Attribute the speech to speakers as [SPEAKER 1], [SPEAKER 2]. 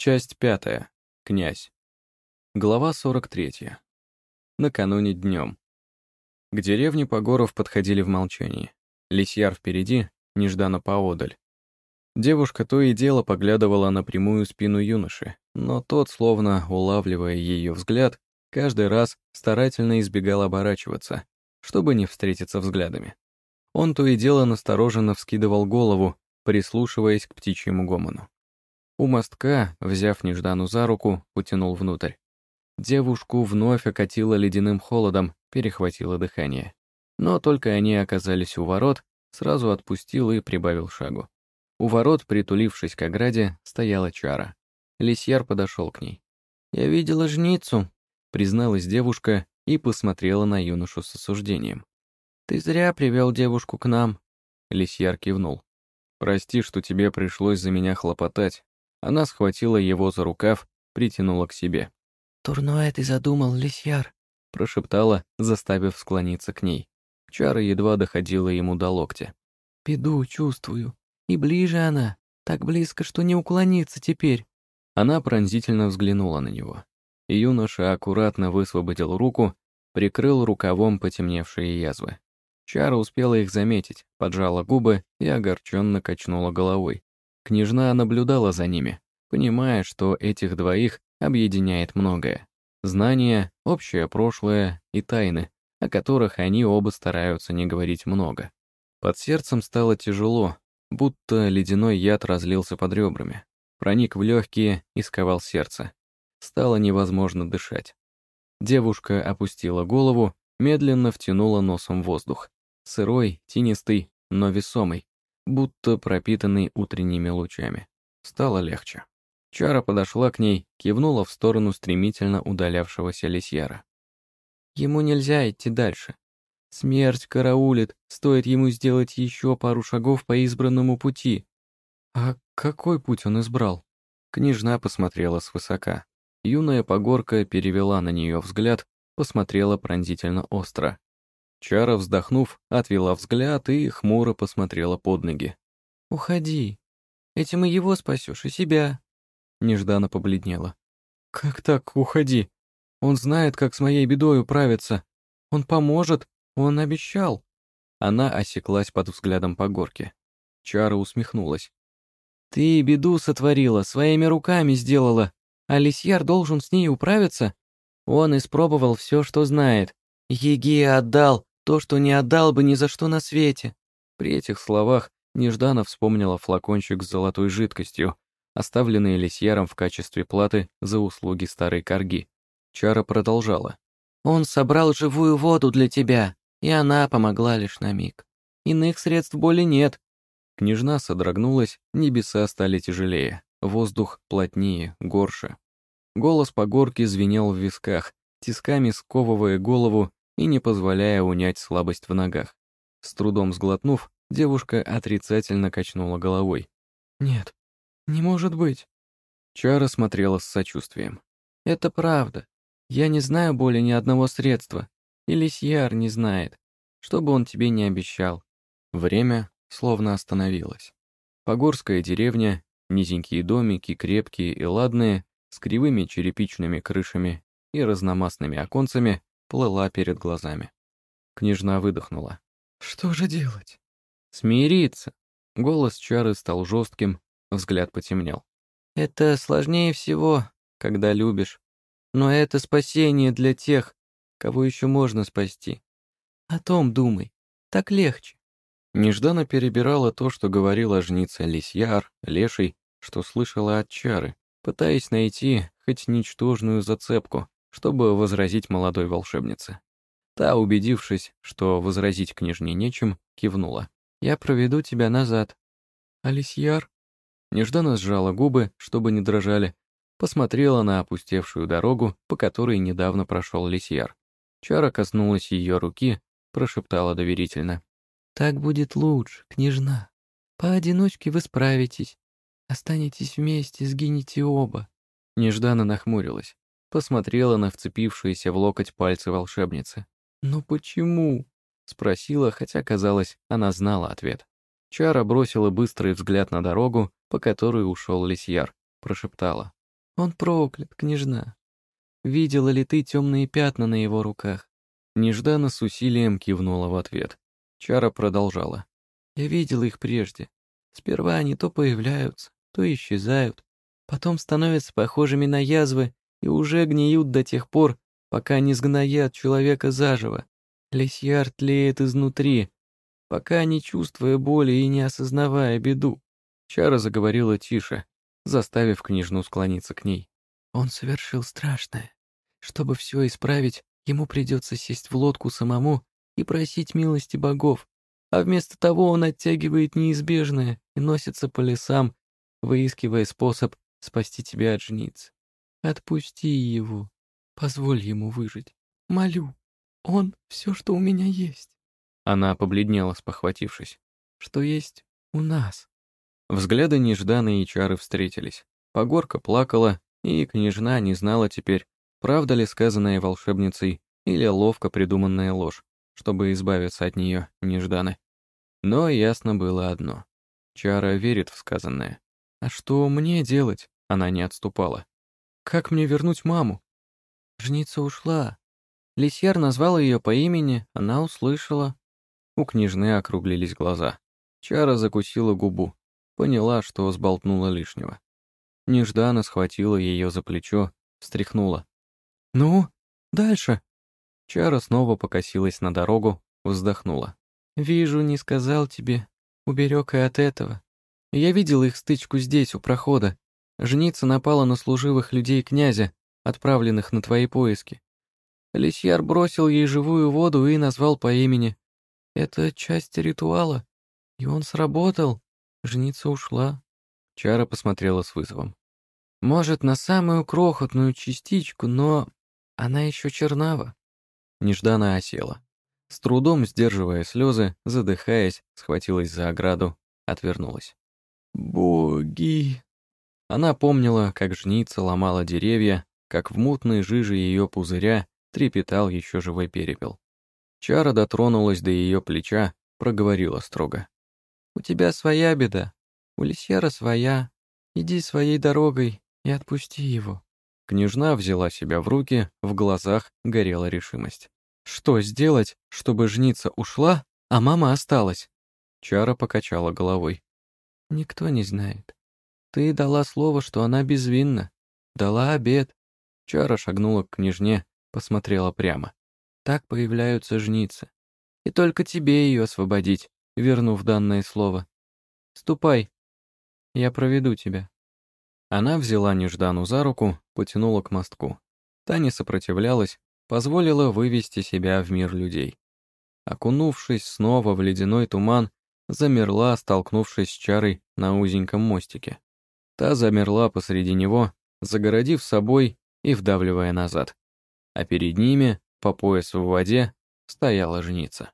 [SPEAKER 1] Часть пятая. Князь. Глава 43. Накануне днем. К деревне Погоров подходили в молчании. Лисьяр впереди, нежданно поодаль. Девушка то и дело поглядывала на прямую спину юноши, но тот, словно улавливая ее взгляд, каждый раз старательно избегал оборачиваться, чтобы не встретиться взглядами. Он то и дело настороженно вскидывал голову, прислушиваясь к птичьему гомону. У мостка, взяв Неждану за руку, потянул внутрь. Девушку вновь окатило ледяным холодом, перехватило дыхание. Но только они оказались у ворот, сразу отпустил и прибавил шагу. У ворот, притулившись к ограде, стояла чара. Лисьяр подошел к ней. «Я видела жницу», — призналась девушка и посмотрела на юношу с осуждением. «Ты зря привел девушку к нам», — Лисьяр кивнул. «Прости, что тебе пришлось за меня хлопотать, она схватила его за рукав, притянула к себе.
[SPEAKER 2] «Турное ты задумал, лисьяр», —
[SPEAKER 1] прошептала, заставив склониться к ней. Чара едва доходила ему до локтя.
[SPEAKER 2] «Беду чувствую. И ближе она, так близко, что не уклониться теперь».
[SPEAKER 1] Она пронзительно взглянула на него. Юноша аккуратно высвободил руку, прикрыл рукавом потемневшие язвы. Чара успела их заметить, поджала губы и огорченно качнула головой. Княжна наблюдала за ними, понимая, что этих двоих объединяет многое. Знания, общее прошлое и тайны, о которых они оба стараются не говорить много. Под сердцем стало тяжело, будто ледяной яд разлился под ребрами, проник в легкие и сковал сердце. Стало невозможно дышать. Девушка опустила голову, медленно втянула носом воздух. Сырой, тенистый, но весомый будто пропитанный утренними лучами. Стало легче. Чара подошла к ней, кивнула в сторону стремительно удалявшегося лисьяра.
[SPEAKER 2] «Ему нельзя идти дальше. Смерть караулит, стоит ему сделать еще пару шагов по избранному пути».
[SPEAKER 1] «А какой путь он избрал?» Княжна посмотрела свысока. Юная погорка перевела на нее взгляд, посмотрела пронзительно остро. Чара, вздохнув, отвела взгляд и хмуро посмотрела под ноги.
[SPEAKER 2] «Уходи. Этим и его спасешь, и себя».
[SPEAKER 1] Нежданно побледнела. «Как так, уходи? Он знает, как с моей бедой управиться. Он поможет, он обещал». Она осеклась под взглядом по горке. Чара усмехнулась.
[SPEAKER 2] «Ты беду сотворила, своими руками сделала, а Лисьяр должен с ней управиться? Он испробовал все, что знает. Еге отдал, то, что не отдал бы ни за что на свете».
[SPEAKER 1] При этих словах нежданно вспомнила флакончик с золотой жидкостью, оставленный Лисьяром в качестве платы за услуги старой корги. Чара продолжала.
[SPEAKER 2] «Он собрал живую воду для тебя, и она помогла лишь на миг. Иных средств боли нет».
[SPEAKER 1] Княжна содрогнулась, небеса стали тяжелее, воздух плотнее, горше. Голос по горке звенел в висках, тисками сковывая голову и не позволяя унять слабость в ногах. С трудом сглотнув, девушка отрицательно качнула головой.
[SPEAKER 2] «Нет, не может быть».
[SPEAKER 1] Чара смотрела с сочувствием.
[SPEAKER 2] «Это правда. Я не знаю более ни одного средства. И Лисьяр не знает. Что бы он тебе не обещал».
[SPEAKER 1] Время словно остановилось. Погорская деревня, низенькие домики, крепкие и ладные, с кривыми черепичными крышами и разномастными оконцами, плыла перед глазами. Княжна выдохнула.
[SPEAKER 2] «Что же делать?»
[SPEAKER 1] «Смириться!» Голос Чары стал жестким, взгляд потемнел.
[SPEAKER 2] «Это сложнее всего, когда любишь. Но это спасение для тех, кого еще можно спасти. О том думай, так легче».
[SPEAKER 1] Нежданно перебирала то, что говорила жница Лисьяр, Леший, что слышала от Чары, пытаясь найти хоть ничтожную зацепку, чтобы возразить молодой волшебнице. Та, убедившись, что возразить княжне нечем, кивнула.
[SPEAKER 2] «Я проведу тебя назад».
[SPEAKER 1] «Алисьяр?» Нежданно сжала губы, чтобы не дрожали, посмотрела на опустевшую дорогу, по которой недавно прошел Лисьяр. Чара коснулась ее руки, прошептала доверительно.
[SPEAKER 2] «Так будет лучше, княжна. Поодиночке вы справитесь. Останетесь вместе, сгинете оба».
[SPEAKER 1] Нежданно нахмурилась посмотрела на вцепившиеся в локоть пальцы волшебницы.
[SPEAKER 2] «Но почему?»
[SPEAKER 1] — спросила, хотя, казалось, она знала ответ. Чара бросила быстрый взгляд на дорогу, по которой ушел Лисьяр, прошептала.
[SPEAKER 2] Он проклят, княжна. Видела ли ты темные пятна на его руках?
[SPEAKER 1] Нежданно с усилием кивнула в ответ. Чара продолжала.
[SPEAKER 2] Я видела их прежде. Сперва они то появляются, то исчезают. Потом становятся похожими на язвы и уже гниют до тех пор, пока не сгноят человека заживо. Лисьяр тлеет изнутри, пока не чувствуя боли и не осознавая беду.
[SPEAKER 1] Чара заговорила тише, заставив княжну склониться к ней.
[SPEAKER 2] Он совершил страшное. Чтобы все исправить, ему придется сесть в лодку самому и просить милости богов. А вместо того он оттягивает неизбежное и носится по лесам, выискивая способ спасти тебя от жниц. Отпусти его, позволь ему выжить. Молю, он — все, что у меня есть.
[SPEAKER 1] Она побледнела, спохватившись.
[SPEAKER 2] Что есть у нас.
[SPEAKER 1] Взгляды Нежданы и Чары встретились. Погорка плакала, и княжна не знала теперь, правда ли сказанная волшебницей или ловко придуманная ложь, чтобы избавиться от нее, Нежданы. Но ясно было одно. Чара верит в сказанное. А что мне делать? Она не отступала. Как мне вернуть маму?
[SPEAKER 2] Жница ушла. Лисьяр назвал ее по имени, она услышала.
[SPEAKER 1] У княжны округлились глаза. Чара закусила губу, поняла, что сболтнула лишнего. Нежданно схватила ее за плечо, встряхнула. «Ну, дальше?» Чара снова покосилась на дорогу, вздохнула.
[SPEAKER 2] «Вижу, не сказал тебе. Уберег и от этого. Я видел их стычку здесь, у прохода. Жница напала на служивых людей князя, отправленных на твои поиски. Лисьяр бросил ей живую воду и назвал по имени. Это часть ритуала. И он сработал. Жница ушла.
[SPEAKER 1] Чара посмотрела с вызовом.
[SPEAKER 2] Может, на самую крохотную частичку, но она еще чернава.
[SPEAKER 1] Нежданно осела. С трудом сдерживая слезы, задыхаясь, схватилась за ограду, отвернулась.
[SPEAKER 2] «Боги!»
[SPEAKER 1] Она помнила, как жница ломала деревья, как в мутной жиже ее пузыря трепетал еще живой перепел. Чара дотронулась до ее плеча, проговорила строго.
[SPEAKER 2] «У тебя своя беда, у Лисьяра своя. Иди своей дорогой и отпусти его».
[SPEAKER 1] Княжна взяла себя в руки, в глазах горела решимость. «Что сделать, чтобы жница ушла, а мама осталась?» Чара покачала головой.
[SPEAKER 2] «Никто не знает. Ты дала слово, что она безвинна. Дала обед».
[SPEAKER 1] Чара шагнула к княжне, посмотрела прямо.
[SPEAKER 2] Так появляются жницы. И только тебе ее освободить, вернув данное слово. Ступай, я проведу тебя».
[SPEAKER 1] Она взяла Неждану за руку, потянула к мостку. Та не сопротивлялась, позволила вывести себя в мир людей. Окунувшись снова в ледяной туман, замерла, столкнувшись с чарой на узеньком мостике. Та замерла посреди него, загородив собой и вдавливая назад. А перед ними по пояс в воде стояла жница.